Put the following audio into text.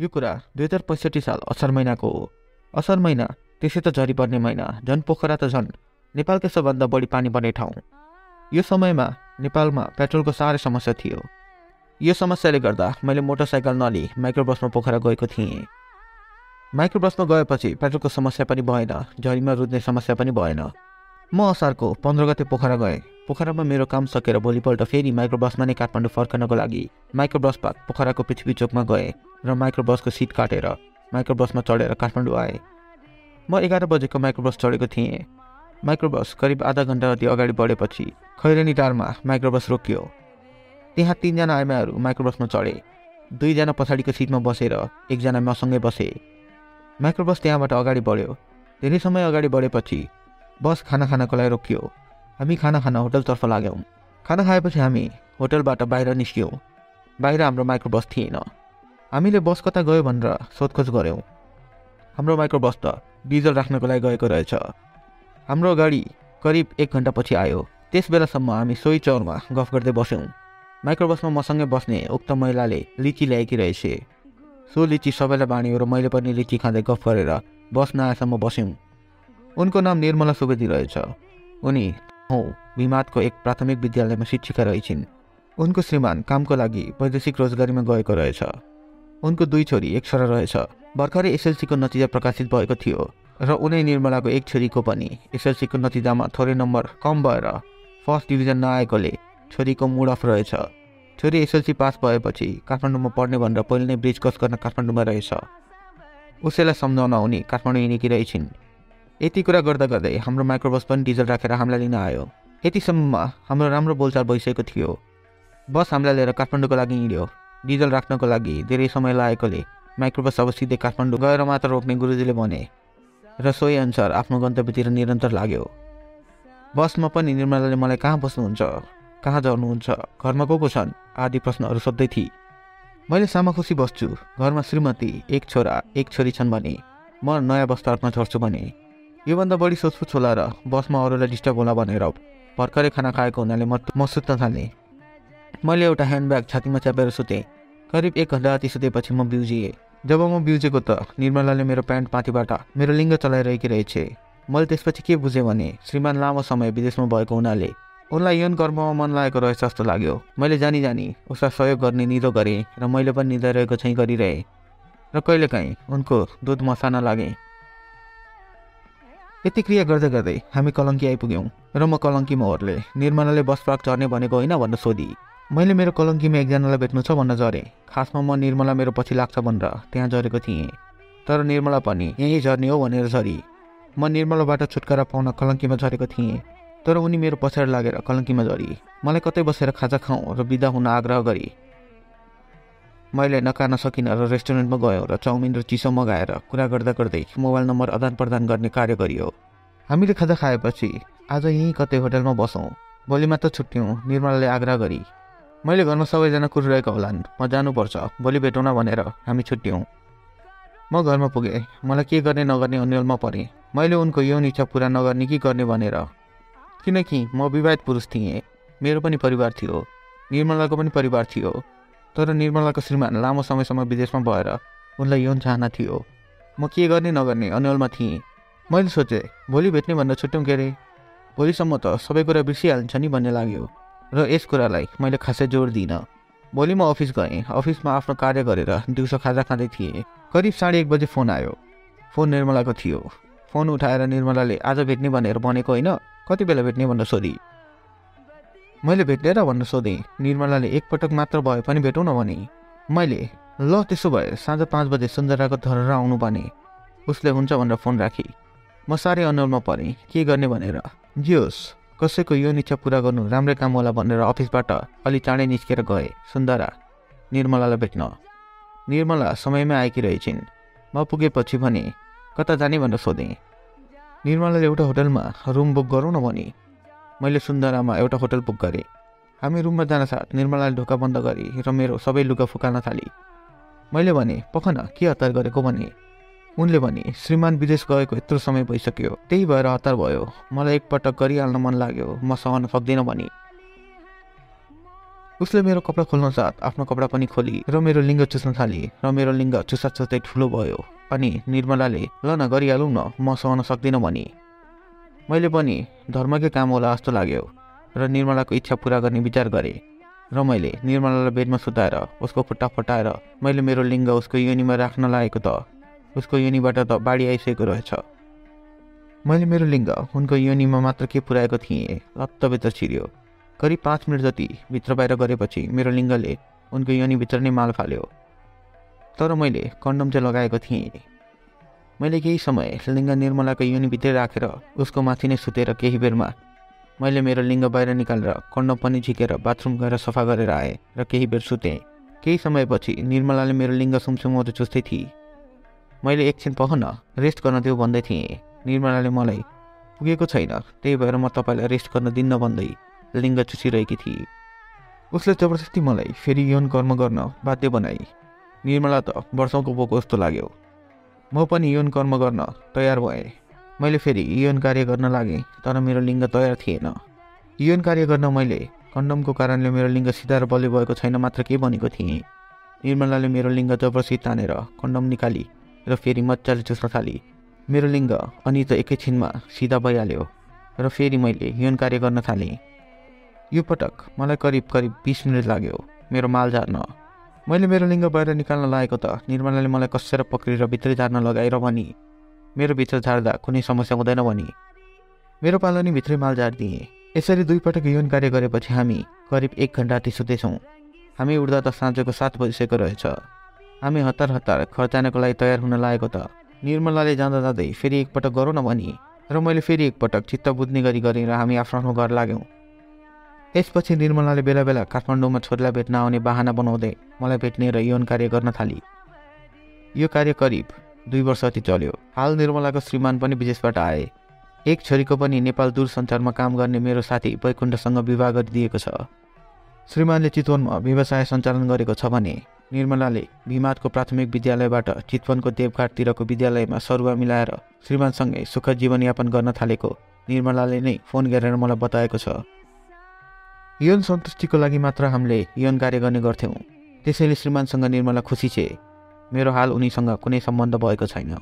यो कुरा दुई हजार पैँसठी साल असार महिनाको हो। असार महिना त्यसै त झरी पर्ने महिना। झन् पोखरा त झन् नेपालकै सबभन्दा बढी पानी पर्ने ठाउँ। यो समयमा नेपालमा पेट्रोलको साह्रै समस्या थियो। यो समस्याले गर्दा मैले मोटरसाइकल नलिई माइक्रोबसमा पोखरा गएको थिएँ। माइक्रोबसमा गएपछि पेट्रोलको समस्या पनि भएन झरीमा रुद्ने समस्या पनि भएन। म असारको पन्ध्र गते पोखरा गएँ। पोखरामा मेरो काम सकेर भोलिपल्ट फेरि माइक्रोबसमा नै काठमाडौँ फर्कनको लागि माइक्रोबस पार्क पोखराको पृथ्वी चोकमा गएँ र माइक्रोबसको सिट काटेर माइक्रोबसमा चढेर काठमाडौँ आएँ। म एघार बजेको माइक्रोबस चढेको थिएँ। माइक्रोबस करिब आधा घन्टा जति अगाडि बढेपछि खैरेनी टारमा माइक्रोबस रोकियो। त्यहाँ तिनजना आइमाहरू माइक्रोबसमा चढे। दुईजना पछाडिको सिटमा बसेर एकजना मसँगै बसे। माइक्रोबस त्यहाँबाट अगाडि बढ्यो। धेरै समय अगाडि बढेपछि बस खाना खानको लागि रोकियो हामी खाना खान होटलतर्फ लाग्यौँ खाना खाएपछि हामी होटलबाट बाहिर निस्क्यौँ बाहिर हाम्रो माइक्रोबस थिएन हामीले बस कता गयो भनेर सोधखोज गऱ्यौँ हाम्रो माइक्रोबस त डिजल राख्नको लागि गएको रहेछ हाम्रो गाडी करिब एक घन्टापछि आयो त्यस बेलासम्म हामी सोही चौरमा गफ गर्दै बस्यौँ माइक्रोबसमा मसँगै बस्ने उक्त महिलाले लिची ल्याएकी रहेछ सो लिची सबैलाई बाँड्यो र मैले पनि लिची खाँदै गफ गरेर बस नआएसम्म बस्यौँ उनको नाम निर्मला सुवेदी रहेछ। उनी हौ भिमातको एक प्राथमिक विद्यालयमा शिक्षिका रहेछिन्। उनको श्रीमान कामको लागि वैदेशिक रोजगारीमा गएको रहेछ। उनको दुई छोरी एक छोरा रहेछ। भर्खरै एसएलसीको नतिजा प्रकाशित भएको थियो र उनै निर्मलाको एक छोरीको पनि एसएलसीको नतिजामा थोरै नम्बर कम भएर फर्स्ट डिभिजन नआएकोले छोरीको मुड अफ रहेछ। छोरी एसएलसी पास भएपछि काठमाडौँमा पढ्ने भनेर पहिले नै ब्रिज क्रस गर्न काठमाडौँमा रहेछ। उसैलाई सम्झाउन उनी काठमाडौँ हिँडेकी रहेछिन्। यति कुरा गर्दा गर्दै हाम्रो माइक्रोबस पनि डिजल राखेर हामीलाई लिन आयो। यतिसम्ममा हाम्रो राम्रो बोलचाल भइसकेको थियो। बस हामीलाई लिएर काठमाडौँको लागि हिँड्यो। डिजल राख्नको लागि धेरै समय लागेकोले माइक्रोबस अब सिधै काठमाडौँ गएर मात्र रोक्ने गुरुजीले भने र सोही अनुसार आफ्नो गन्तव्यतिर निरन्तर लाग्यो। बसमा पनि निर्मलाले मलाई कहाँ बस्नुहुन्छ? कहाँ झर्नुहुन्छ घरमा को को छन्? आदि प्रश्नहरू सोध्दै थिए। मैले सामा खुसी बस्छु। घरमा श्रीमती एक छोरा एक छोरी छन् भने म नयाँ बस्तारमा झर्छु भने योभन्दा बढी सोचपुछ होला र बसमा अरूलाई डिस्टर्ब होला भनेर भर्खरै खाना खाएको हुनाले म म सुत्न थालेँ। मैले एउटा ह्यान्डब्याग छातीमा च्यापेर सुतेँ। करिब एक घन्टा जति सुतेपछि म बिउजिएँ। जब म बिउजेको त निर्मलाले मेरो प्यान्ट पाथीबाट मेरो लिङ्ग चलाइरहेकी रहेछ। मैले त्यसपछि के बुझेँ भने श्रीमान लामो समय विदेशमा भएको हुनाले उनलाई यौन कर्ममा मन लागेको रहेछ जस्तो लाग्यो। मैले जानी जानी उसलाई सहयोग गर्ने निदो गरेँ र मैले पनि निधाइरहेको चाहिँ गरिरहेँ। र कहिलेकाहीँ उनको दुध मसाना लागेँ। यति क्रिया गर्दै गर्दै हामी कलङ्की आइपुग्यौँ र म कलङ्कीमा ओर्ले निर्मलाले बस पार्क चढ्ने भनेको होइन भनेर सोधी। मैले मेरो कलङ्कीमा एकजनालाई भेट्नु छ भन्न झरेँ। खासमा म निर्मला मेरो पछि लाग्छ भनेर त्यहाँ झरेको थिएँ। तर निर्मला पनि यहीँ झर्ने हो भनेर झरी। म निर्मलाबाट छुटकारा पाउन कलङ्कीमा झरेको थिएँ। तर उनी मेरो पछाडि लागेर कलङ्कीमा झरी। मलाई कतै बसेर खाजा खाउँ र बिदा हुन आग्रह गरी मैले नकार्न सकिनँ र रेस्टुरेन्टमा गयौँ र चाउमिन र चिसो मगाएर कुरा गर्दा गर्दै मोबाइल नम्बर आदान प्रदान गर्ने कार्य गरियो। हामीले खाजा खाएपछि आज यहीँ कतै होटलमा बसौँ। भोलि मात्र छुट्यौँ निर्मलाले आग्रह गरी। मैले घरमा सबैजना कुरिरहेका होलान्। म जानुपर्छ भोलि भेटौँ न भनेर हामी छुट्यौँ म घरमा पुगेँ। मलाई के गर्ने नगर्ने अन्यलमा परेँ। मैले उनको यौन इच्छा पुरा नगर्ने कि गर्ने भनेर। किनकि म विवाहित पुरुष थिएँ। मेरो पनि परिवार थियो। निर्मलाको पनि परिवार थियो। तर निर्मलाको श्रीमान लामो समयसम्म विदेशमा भएर उनलाई यौन चाहना थियो। म के गर्ने नगर्ने अन्यलमा थिएँ। मैले सोचेँ भोलि भेट्ने भनेर छुट्यौँ के अरे भोलिसम्म त सबै कुरा बिर्सिहाल्छ नि भन्ने लाग्यो। र यस कुरालाई मैले खासै जोड दिइनँ। भोलि म अफिस गएँ। अफिसमा आफ्नो कार्य गरेर दिउँसो खाजा खाँदै थिएँ। करिब साढे एक बजे फोन आयो। फोन निर्मलाको थियो। फोन उठाएर निर्मलाले आज भेट्ने भनेर भनेको होइन? कति बेला भेट्ने भनेर सोधी? मैले भेट्ने र भनेर सोधेँ निर्मलाले एकपटक मात्र भए पनि भेटौँ न भने? मैले ल त्यसो भए साँझ पाँच बजे सुन्दराको धरेर आउनु भने। उसले हुन्छ भनेर फोन राखी। म साह्रै अनुहारमा परेँ के गर्ने भनेर? जे होस् कसैको यो इच्छा पुरा गर्नु राम्रै काम होला भनेर अफिसबाट अलि चाँडै निस्केर गएँ सुन्दरा निर्मलालाई भेट्न। निर्मला समयमै आएकी रहेछिन् म पुगेपछि भने कता जाने भनेर सोधेँ? निर्मलाले एउटा होटलमा रुम बुक गरौँ न भने। मैले सुन्दरामा एउटा होटल बुक गरेँ। हामी रुममा जान साथ निर्मलाले ढोका बन्द गरी र मेरो सबै लुगा फुकाल्न थाली। मैले भने पख न के हतार गरेको? भने उनले भने श्रीमान विदेश गएको यत्रो समय भइसक्यो। त्यही भएर हतार भयो। मलाई एकपटक गरिहाल्न मन लाग्यो। म सहन सक्दिनँ भने। उसले मेरो कपडा खोल्न साथ आफ्नो कपडा पनि खोली र मेरो लिङ्ग चुस्न थाली र मेरो लिङ्ग चुस्दा चुस्दै ठुलो भयो। अनि निर्मलाले ल न गरिहालौँ न। म सहन सक्दिनँ भनी। मैले पनि धर्मकै काम होला जस्तो लाग्यो र निर्मलाको इच्छा पुरा गर्ने विचार गरेँ र मैले निर्मलालाई बेडमा सुताएर उसको खुट्टा फटाएर मैले मेरो लिङ्ग उसको योनिमा राख्न लागेको त उसको योनिबाट त बाढी आइसकेको रहेछ। मैले मेरो लिङ्ग उनको योनिमा मात्र के पुऱ्याएको थिएँ लत्तभित्र छिर्यो। करिब पाँच मिनट जति भित्र बाहिर गरेपछि मेरो लिङ्गले उनको योनिभित्र नै माल फाल्यो। तर मैले कन्डम चाहिँ लगाएको थिएँ। मैले केही समय लिङ्ग निर्मलाको योनिभित्रै राखेर उसको माथि नै सुतेर केही बेरमा मैले मेरो लिङ्ग बाहिर निकालेर कन्डम पनि झिकेर बाथरुम गएर सफा गरेर आएँ र केही बेर सुतेँ। केही समयपछि निर्मलाले मेरो लिङ्ग सुमसुमाउँदै चुस्दै थिएँ। मैले एकछिन पख न रेस्ट गर्न दियो भन्दै थिएँ। निर्मलाले मलाई पुगेको छैन त्यही भएर म तपाईँलाई रेस्ट गर्न दिन्न भन्दै लिङ्ग चुसिरहेकी थिए। उसले जबरजस्ती मलाई फेरि यौन कर्म गर्न बाध्य बनाए। निर्मला त वर्षौँको बोको जस्तो लाग्यो। म पनि यौन कर्म गर्न तयार भएँ। मैले फेरि यौन कार्य गर्न लागेँ तर मेरो लिङ्ग तयार थिएन। यौन कार्य गर्न मैले कन्डमको कारणले मेरो लिङ्ग सिधा र बलि भएको छैन मात्र के भनेको थिएँ? निर्मलाले मेरो लिङ्ग जबरजस्ती तानेर कन्डम निकाली र फेरि मजाले चुस्न थाली। मेरो लिङ्ग अनि त एकैछिनमा सिधा भइहाल्यो र फेरि मैले यौन कार्य गर्न थालेँ। यो पटक मलाई करिब करिब बिस मिनट लाग्यो मेरो माल झार्न। मैले मेरो लिङ्ग बाहिर निकाल्न लागेको त। निर्मलाले मलाई कसेर पक्रेर भित्रै झार्न लगाएर भनी मेरो भित्र झार्दा कुनै समस्या हुँदैन भनी। मेरो पालनी भित्रै माल झारिदिएँ। यसरी दुईपटक यौन कार्य गरेपछि हामी करिब एक घन्टा अति सुतेछौँ हामी उठ्दा त साँझको सात बजिसकेको रहेछ। हामी हतार हतार घर जानको लागि तयार हुन लागेको त। निर्मलाले जाँदा जाँदै फेरि एकपटक गरौँ न भनी र मैले फेरि एकपटक चित्त बुझ्ने गरी गरेँ र हामी आफ्नो आफ्नो घर लाग्यौँ। यसपछि निर्मलाले बेला बेला काठमाडौँमा छोरीलाई भेट्न आउने बाहना बनाउँदै मलाई भेट्ने र यौन कार्य गर्न थाली। यो कार्य करिब दुई वर्ष अति चल्यो। हाल निर्मलाको श्रीमान पनि विदेशबाट आए। एक छोरीको पनि नेपाल दूरसञ्चारमा काम गर्ने मेरो साथी वैकुण्ठसँग विवाह गरिदिएको छ। श्रीमानले चितवनमा व्यवसाय सञ्चालन गरेको छ भने निर्मलाले भिमातको प्राथमिक विद्यालयबाट चितवनको देवघाटतिरको विद्यालयमा सरुवा मिलाएर श्रीमानसँगै सुख जीवनयापन गर्न थालेको निर्मलाले नै फोन गरेर मलाई बताएको छ। यौन सन्तुष्टिको लागि मात्र हामीले यौन कार्य गर्ने गर्थ्यौँ। त्यसैले श्रीमानसँग निर्मला खुसी छे। मेरो हाल उनीसँग कुनै सम्बन्ध भएको छैन।